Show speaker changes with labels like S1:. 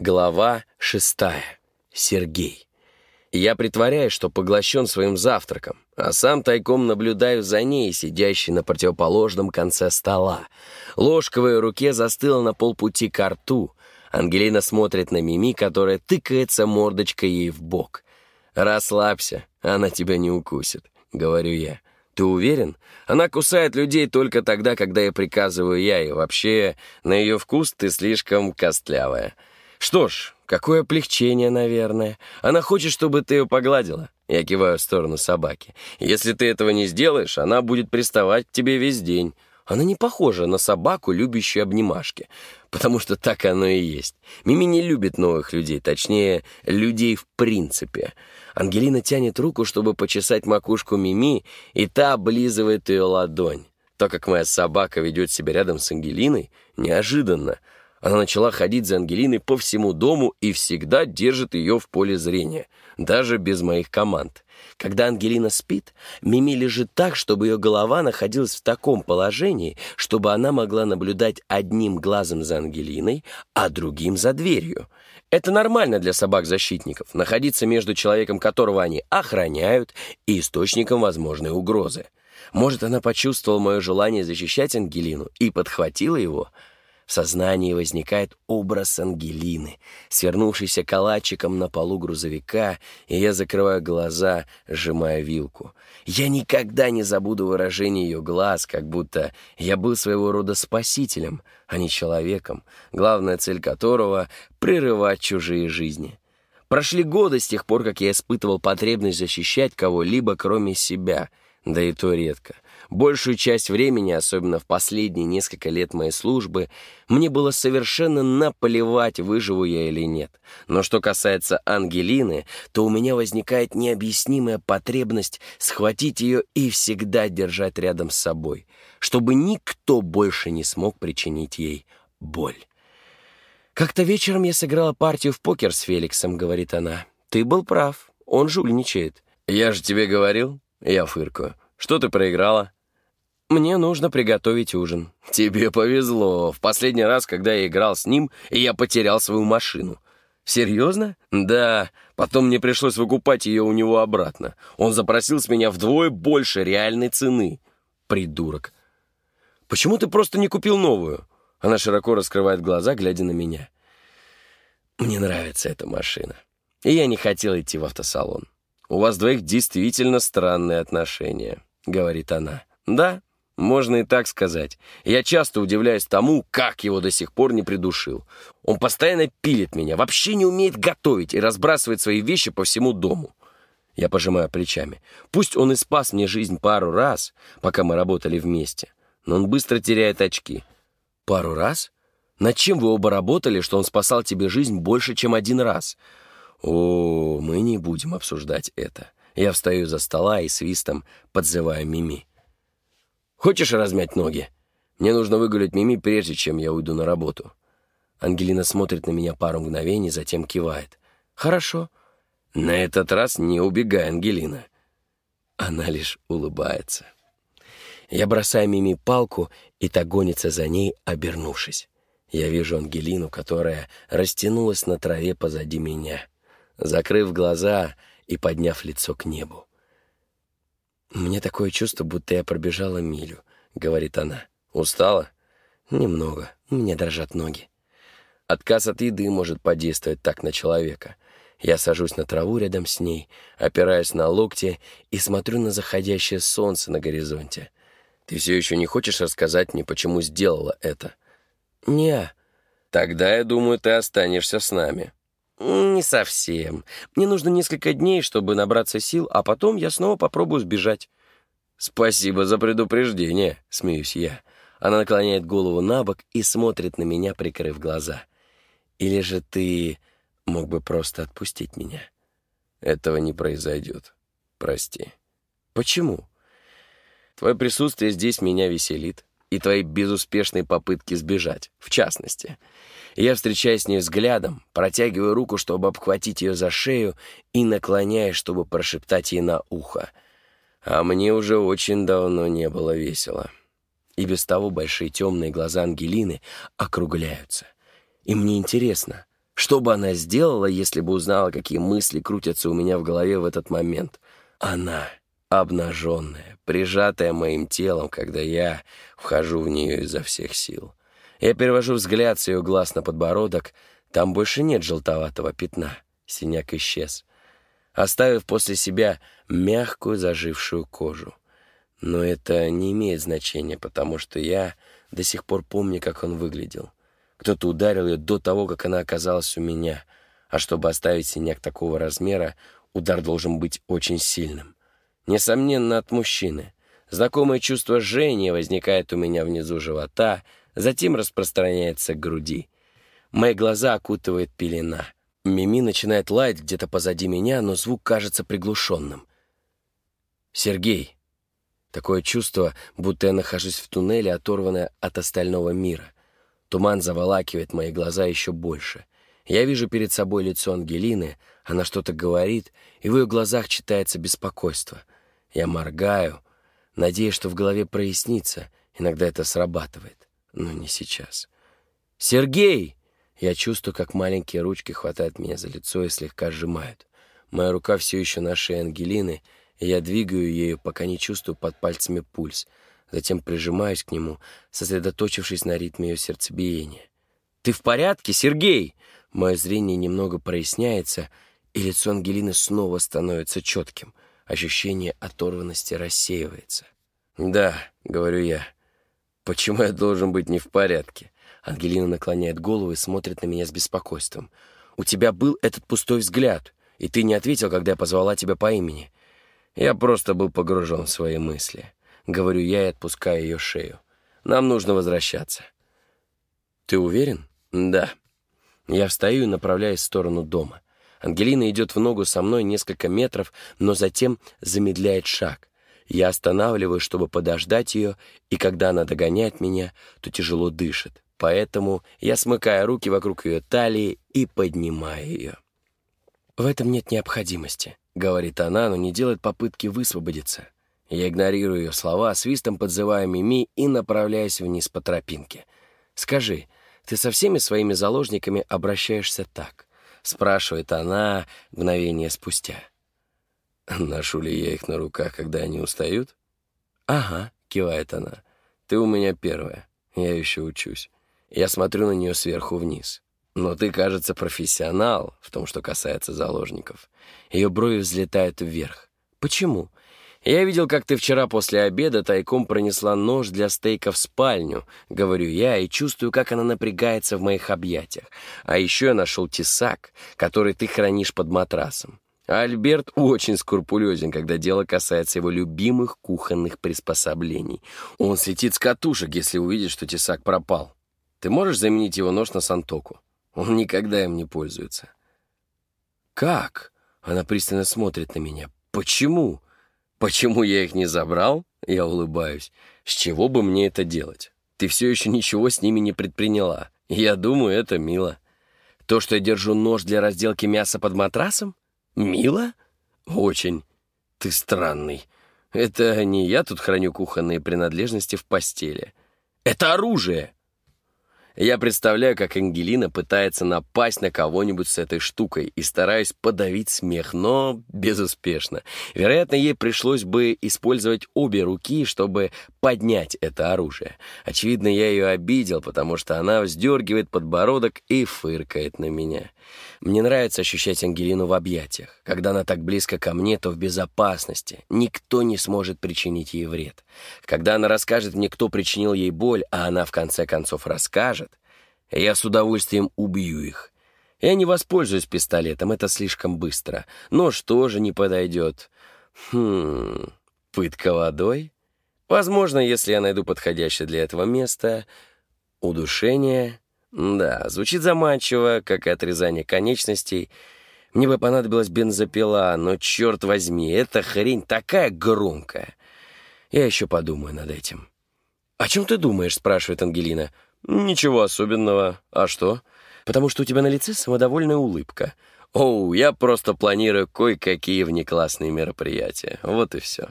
S1: Глава шестая. Сергей. Я притворяюсь, что поглощен своим завтраком, а сам тайком наблюдаю за ней, сидящей на противоположном конце стола. Ложка в ее руке застыла на полпути к рту. Ангелина смотрит на Мими, которая тыкается мордочкой ей в бок. «Расслабься, она тебя не укусит», — говорю я. «Ты уверен? Она кусает людей только тогда, когда я приказываю я, и вообще, на ее вкус ты слишком костлявая». «Что ж, какое облегчение, наверное. Она хочет, чтобы ты ее погладила». Я киваю в сторону собаки. «Если ты этого не сделаешь, она будет приставать к тебе весь день». Она не похожа на собаку, любящую обнимашки, потому что так оно и есть. Мими не любит новых людей, точнее, людей в принципе. Ангелина тянет руку, чтобы почесать макушку Мими, и та облизывает ее ладонь. То, как моя собака ведет себя рядом с Ангелиной, неожиданно — она начала ходить за Ангелиной по всему дому и всегда держит ее в поле зрения, даже без моих команд. Когда Ангелина спит, Мими лежит так, чтобы ее голова находилась в таком положении, чтобы она могла наблюдать одним глазом за Ангелиной, а другим за дверью. Это нормально для собак-защитников, находиться между человеком, которого они охраняют, и источником возможной угрозы. Может, она почувствовала мое желание защищать Ангелину и подхватила его — в сознании возникает образ Ангелины, свернувшейся калачиком на полу грузовика, и я закрываю глаза, сжимая вилку. Я никогда не забуду выражение ее глаз, как будто я был своего рода спасителем, а не человеком, главная цель которого — прерывать чужие жизни. Прошли годы с тех пор, как я испытывал потребность защищать кого-либо, кроме себя, да и то редко — Большую часть времени, особенно в последние несколько лет моей службы, мне было совершенно наплевать, выживу я или нет. Но что касается Ангелины, то у меня возникает необъяснимая потребность схватить ее и всегда держать рядом с собой, чтобы никто больше не смог причинить ей боль. «Как-то вечером я сыграла партию в покер с Феликсом», — говорит она. «Ты был прав, он жульничает». «Я же тебе говорил», — я фыркаю. «Что ты проиграла?» «Мне нужно приготовить ужин». «Тебе повезло. В последний раз, когда я играл с ним, я потерял свою машину». «Серьезно?» «Да. Потом мне пришлось выкупать ее у него обратно. Он запросил с меня вдвое больше реальной цены». «Придурок». «Почему ты просто не купил новую?» Она широко раскрывает глаза, глядя на меня. «Мне нравится эта машина. И я не хотел идти в автосалон. У вас двоих действительно странные отношения», — говорит она. «Да, можно и так сказать. Я часто удивляюсь тому, как его до сих пор не придушил. Он постоянно пилит меня, вообще не умеет готовить и разбрасывает свои вещи по всему дому. Я пожимаю плечами. Пусть он и спас мне жизнь пару раз, пока мы работали вместе, но он быстро теряет очки. Пару раз? Над чем вы оба работали, что он спасал тебе жизнь больше, чем один раз? О, мы не будем обсуждать это. Я встаю за стола и свистом подзываю Мими. Хочешь размять ноги? Мне нужно выгулять Мими, прежде чем я уйду на работу». Ангелина смотрит на меня пару мгновений, затем кивает. «Хорошо». «На этот раз не убегай, Ангелина». Она лишь улыбается. Я бросаю Мими палку, и та гонится за ней, обернувшись. Я вижу Ангелину, которая растянулась на траве позади меня, закрыв глаза и подняв лицо к небу. «Мне такое чувство, будто я пробежала милю», — говорит она. «Устала?» «Немного. Меня дрожат ноги». Отказ от еды может подействовать так на человека. Я сажусь на траву рядом с ней, опираюсь на локти и смотрю на заходящее солнце на горизонте. «Ты все еще не хочешь рассказать мне, почему сделала это?» «Не». «Тогда, я думаю, ты останешься с нами». «Не совсем. Мне нужно несколько дней, чтобы набраться сил, а потом я снова попробую сбежать». «Спасибо за предупреждение», — смеюсь я. Она наклоняет голову на бок и смотрит на меня, прикрыв глаза. «Или же ты мог бы просто отпустить меня?» «Этого не произойдет. Прости». «Почему?» «Твое присутствие здесь меня веселит, и твои безуспешные попытки сбежать, в частности». Я встречаюсь с ней взглядом, протягиваю руку, чтобы обхватить ее за шею, и наклоняюсь, чтобы прошептать ей на ухо. А мне уже очень давно не было весело. И без того большие темные глаза Ангелины округляются. И мне интересно, Что бы она сделала, если бы узнала, какие мысли крутятся у меня в голове в этот момент? Она, обнаженная, прижатая моим телом, когда я вхожу в нее изо всех сил. Я перевожу взгляд с ее глаз на подбородок. Там больше нет желтоватого пятна. Синяк исчез, оставив после себя мягкую зажившую кожу. Но это не имеет значения, потому что я до сих пор помню, как он выглядел. Кто-то ударил ее до того, как она оказалась у меня. А чтобы оставить синяк такого размера, удар должен быть очень сильным. Несомненно, от мужчины. Знакомое чувство жжения возникает у меня внизу живота, затем распространяется к груди. Мои глаза окутывает пелена. Мими начинает лаять где-то позади меня, но звук кажется приглушенным. «Сергей!» Такое чувство, будто я нахожусь в туннеле, оторванное от остального мира. Туман заволакивает мои глаза еще больше. Я вижу перед собой лицо Ангелины, она что-то говорит, и в ее глазах читается беспокойство. Я моргаю, надеясь, что в голове прояснится. Иногда это срабатывает, но не сейчас. «Сергей!» Я чувствую, как маленькие ручки хватают меня за лицо и слегка сжимают. Моя рука все еще на шее Ангелины, и я двигаю ею, пока не чувствую под пальцами пульс — затем прижимаюсь к нему, сосредоточившись на ритме ее сердцебиения. «Ты в порядке, Сергей?» Мое зрение немного проясняется, и лицо Ангелины снова становится четким. Ощущение оторванности рассеивается. «Да», — говорю я. «Почему я должен быть не в порядке?» Ангелина наклоняет голову и смотрит на меня с беспокойством. «У тебя был этот пустой взгляд, и ты не ответил, когда я позвала тебя по имени. Я просто был погружен в свои мысли». — говорю я и отпускаю ее шею. «Нам нужно возвращаться». «Ты уверен?» «Да». Я встаю и направляюсь в сторону дома. Ангелина идет в ногу со мной несколько метров, но затем замедляет шаг. Я останавливаю, чтобы подождать ее, и когда она догоняет меня, то тяжело дышит. Поэтому я смыкаю руки вокруг ее талии и поднимаю ее. «В этом нет необходимости», — говорит она, но не делает попытки высвободиться. Я игнорирую ее слова, свистом подзываю Мими и направляюсь вниз по тропинке. «Скажи, ты со всеми своими заложниками обращаешься так?» — спрашивает она мгновение спустя. «Ношу ли я их на руках, когда они устают?» «Ага», — кивает она. «Ты у меня первая. Я еще учусь. Я смотрю на нее сверху вниз. Но ты, кажется, профессионал в том, что касается заложников». Ее брови взлетают вверх. «Почему?» «Я видел, как ты вчера после обеда тайком пронесла нож для стейка в спальню», — говорю я, и чувствую, как она напрягается в моих объятиях. А еще я нашел тесак, который ты хранишь под матрасом. Альберт очень скрупулезен, когда дело касается его любимых кухонных приспособлений. Он слетит с катушек, если увидит, что тесак пропал. Ты можешь заменить его нож на сантоку? Он никогда им не пользуется. «Как?» — она пристально смотрит на меня. «Почему?» Почему я их не забрал? Я улыбаюсь. С чего бы мне это делать? Ты все еще ничего с ними не предприняла. Я думаю, это мило. То, что я держу нож для разделки мяса под матрасом? Мило? Очень. Ты странный. Это не я тут храню кухонные принадлежности в постели. Это оружие. Я представляю, как Ангелина пытается напасть на кого-нибудь с этой штукой и стараюсь подавить смех, но безуспешно. Вероятно, ей пришлось бы использовать обе руки, чтобы поднять это оружие. Очевидно, я ее обидел, потому что она вздергивает подбородок и фыркает на меня. Мне нравится ощущать Ангелину в объятиях. Когда она так близко ко мне, то в безопасности. Никто не сможет причинить ей вред. Когда она расскажет мне, кто причинил ей боль, а она в конце концов расскажет, я с удовольствием убью их. Я не воспользуюсь пистолетом, это слишком быстро. Нож тоже не подойдет. Хм, пытка водой? Возможно, если я найду подходящее для этого место. Удушение? Да, звучит заманчиво, как и отрезание конечностей. Мне бы понадобилась бензопила, но, черт возьми, эта хрень такая громкая. Я еще подумаю над этим. «О чем ты думаешь?» — спрашивает Ангелина. «Ничего особенного. А что?» «Потому что у тебя на лице самодовольная улыбка». «Оу, я просто планирую кое-какие внеклассные мероприятия. Вот и все».